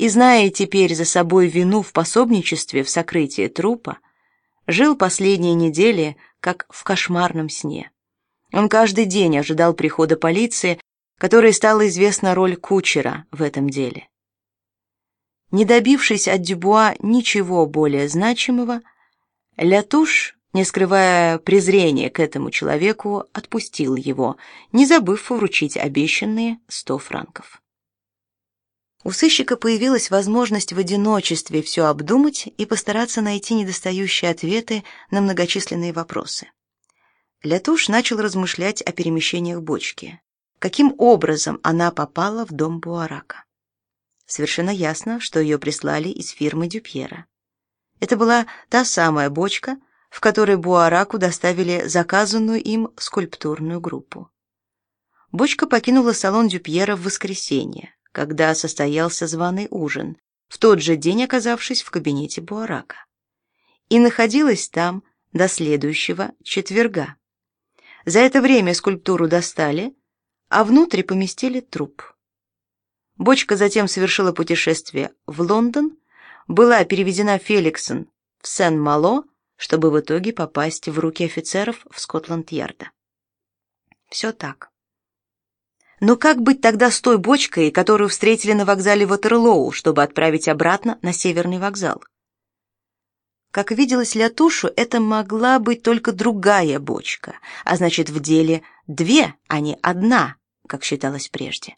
и, зная теперь за собой вину в пособничестве в сокрытии трупа, жил последние недели как в кошмарном сне. Он каждый день ожидал прихода полиции, которой стала известна роль кучера в этом деле. Не добившись от Дюбуа ничего более значимого, Лятуш, не скрывая презрения к этому человеку, отпустил его, не забыв вручить обещанные сто франков. У сыщика появилась возможность в одиночестве все обдумать и постараться найти недостающие ответы на многочисленные вопросы. Лятуш начал размышлять о перемещениях бочки. Каким образом она попала в дом Буарака? Совершенно ясно, что ее прислали из фирмы Дюпьера. Это была та самая бочка, в которой Буараку доставили заказанную им скульптурную группу. Бочка покинула салон Дюпьера в воскресенье, когда состоялся званый ужин, в тот же день оказавшись в кабинете Буарака. И находилась там до следующего четверга. За это время скульптуру достали, а внутрь поместили труп. Бочка затем совершила путешествие в Лондон, была переведена Феликсон в Сен-Мало, чтобы в итоге попасть в руки офицеров в Скотланд-Ярда. Все так. Но как быть тогда с той бочкой, которую встретили на вокзале Ватерлоу, чтобы отправить обратно на Северный вокзал? Как виделось Лятушу, это могла быть только другая бочка, а значит, в деле две, а не одна, как считалось прежде.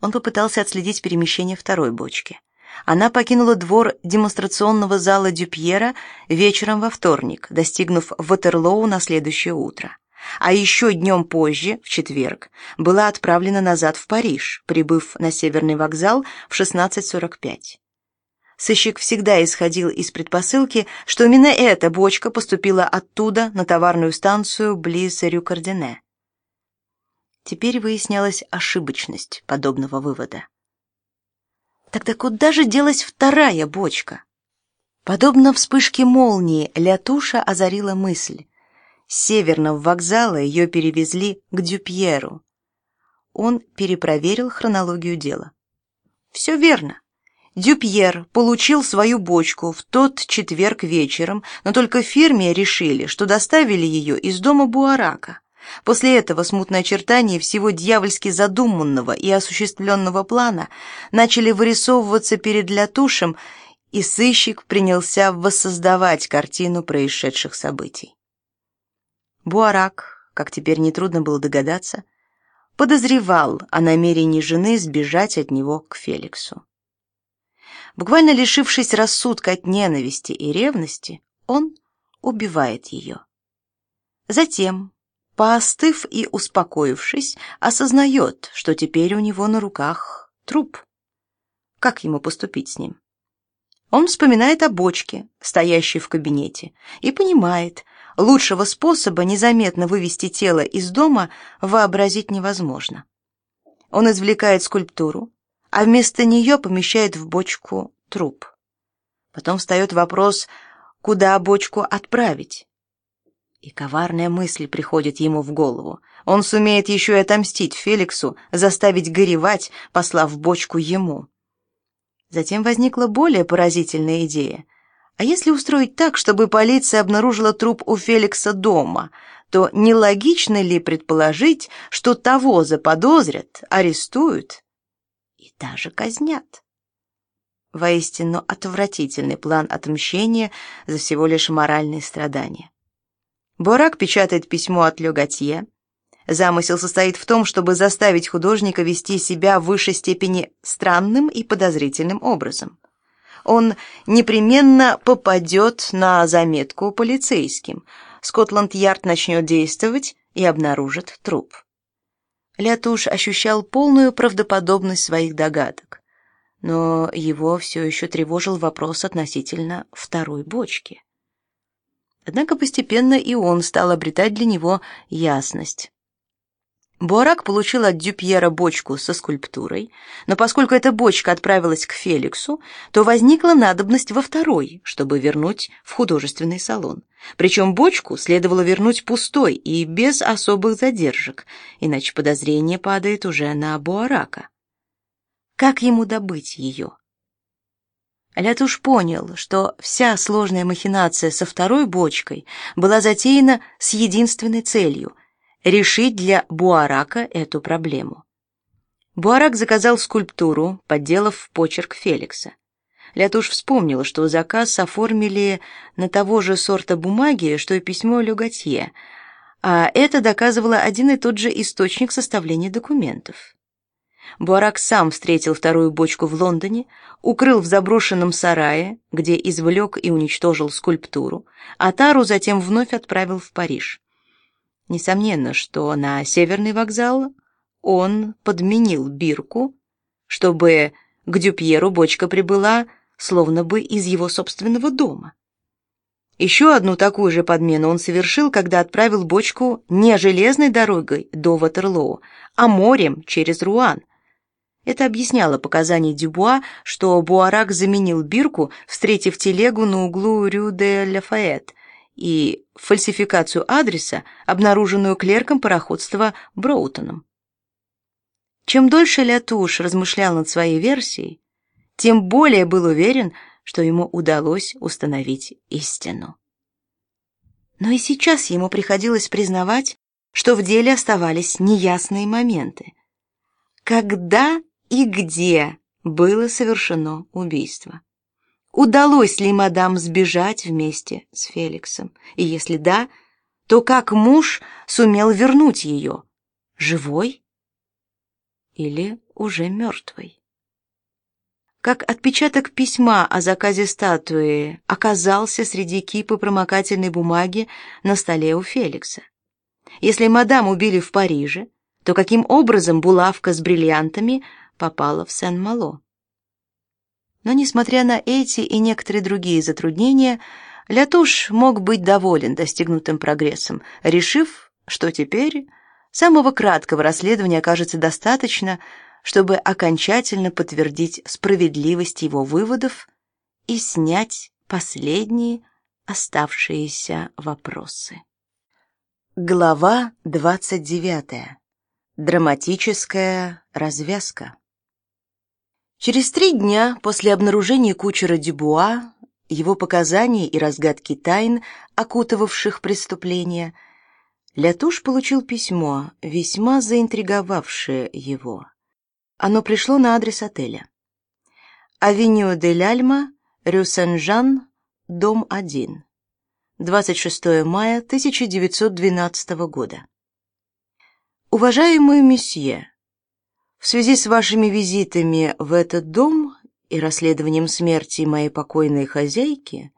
Он попытался отследить перемещение второй бочки. Она покинула двор демонстрационного зала Дюпьера вечером во вторник, достигнув Ватерлоу на следующее утро. А еще днем позже, в четверг, была отправлена назад в Париж, прибыв на Северный вокзал в 16.45. Сыщик всегда исходил из предпосылки, что именно эта бочка поступила оттуда на товарную станцию близ Рю-Кардене. Теперь выяснялась ошибочность подобного вывода. Тогда куда же делась вторая бочка? Подобно вспышке молнии, Лятуша озарила мысль. С северного вокзала ее перевезли к Дюпьеру. Он перепроверил хронологию дела. Все верно. Дюпьер получил свою бочку в тот четверг вечером, но только в фирме решили, что доставили ее из дома Буарака. После этого смутные очертания всего дьявольски задуманного и осуществленного плана начали вырисовываться перед Лятушем, и сыщик принялся воссоздавать картину происшедших событий. Буарак, как теперь нетрудно было догадаться, подозревал о намерении жены сбежать от него к Феликсу. Буквально лишившись рассудка от ненависти и ревности, он убивает ее. Затем, поостыв и успокоившись, осознает, что теперь у него на руках труп. Как ему поступить с ним? Он вспоминает о бочке, стоящей в кабинете, и понимает, лучшего способа незаметно вывести тело из дома вообразить невозможно. Он извлекает скульптуру, а вместо нее помещает в бочку труп. Потом встает вопрос, куда бочку отправить. И коварная мысль приходит ему в голову. Он сумеет еще и отомстить Феликсу, заставить горевать, послав бочку ему. Затем возникла более поразительная идея. А если устроить так, чтобы полиция обнаружила труп у Феликса дома, то нелогично ли предположить, что того заподозрят, арестуют и даже казнят. Воистину отвратительный план отмщения за всего лишь моральные страдания. Борак печатает письмо от Легатье. Замысел состоит в том, чтобы заставить художника вести себя в высшей степени странным и подозрительным образом. Он непременно попадет на заметку полицейским. Скотланд-Ярд начнет действовать и обнаружит труп. Лятуш ощущал полную правдоподобность своих догадок, но его все еще тревожил вопрос относительно второй бочки. Однако постепенно и он стал обретать для него ясность. Буарак получил от Дюпьера бочку со скульптурой, но поскольку эта бочка отправилась к Феликсу, то возникла надобность во второй, чтобы вернуть в художественный салон. Причем бочку следовало вернуть пустой и без особых задержек, иначе подозрение падает уже на Буарака. Как ему добыть ее? Лятуш понял, что вся сложная махинация со второй бочкой была затеяна с единственной целью — решить для Буарака эту проблему. Буарак заказал скульптуру, подделав почерк Феликса. Лятуш вспомнил, что заказ оформили на того же сорта бумаги, что и письмо Люгатье, а это доказывало один и тот же источник составления документов. Буарак сам встретил вторую бочку в Лондоне, укрыл в заброшенном сарае, где извлек и уничтожил скульптуру, а Тару затем вновь отправил в Париж. Несомненно, что на Северный вокзал он подменил бирку, чтобы к Дюпьеру бочка прибыла словно бы из его собственного дома. Еще одну такую же подмену он совершил, когда отправил бочку не железной дорогой до Ватерлоо, а морем через Руан. Это объясняло показания Дюбуа, что Буарак заменил бирку, встретив телегу на углу Рю-де-Лафайет, и фальсификацию адреса, обнаруженную клерком пароходства Броутоном. Чем дольше Лятуш размышлял над своей версией, тем более был уверен, что ему удалось установить истину. Но и сейчас ему приходилось признавать, что в деле оставались неясные моменты. Когда и где было совершено убийство? Удалось ли мадам сбежать вместе с Феликсом? И если да, то как муж сумел вернуть ее? Живой или уже мертвой? как отпечаток письма о заказе статуи оказался среди кипы промокательной бумаги на столе у Феликса. Если мадам убили в Париже, то каким образом булавка с бриллиантами попала в Сен-Мало? Но несмотря на эти и некоторые другие затруднения, Лятуш мог быть доволен достигнутым прогрессом, решив, что теперь самого краткого расследования окажется достаточно, чтобы окончательно подтвердить справедливость его выводов и снять последние оставшиеся вопросы. Глава 29. Драматическая развязка. Через три дня после обнаружения кучера Дюбуа, его показаний и разгадки тайн, окутывавших преступление, Лятуш получил письмо, весьма заинтриговавшее его. Оно пришло на адрес отеля. Авеню де Ляльма, Рю Сен-Жан, дом 1. 26 мая 1912 года. Уважаемый месье, в связи с вашими визитами в этот дом и расследованием смерти моей покойной хозяйки,